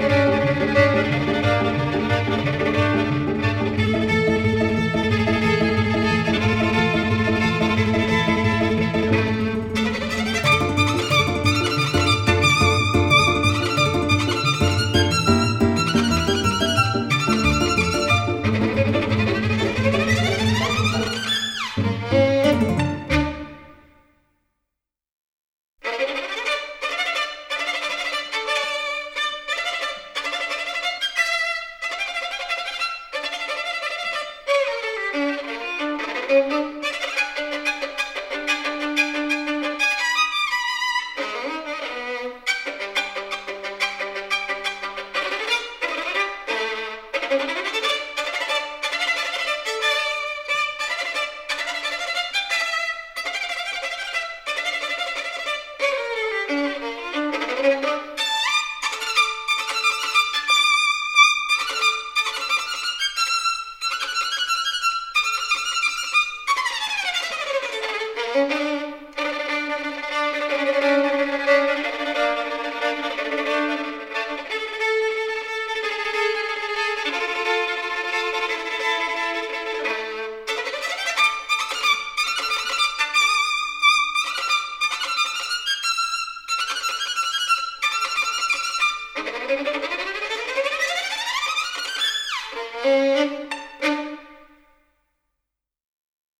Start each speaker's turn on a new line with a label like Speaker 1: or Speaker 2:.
Speaker 1: Thank you. Thank you. Música